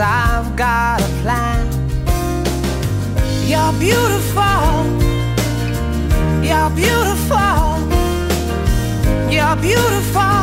Cause I've got a plan. You're beautiful. You're beautiful. You're beautiful.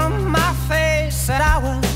from my face that I was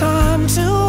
time to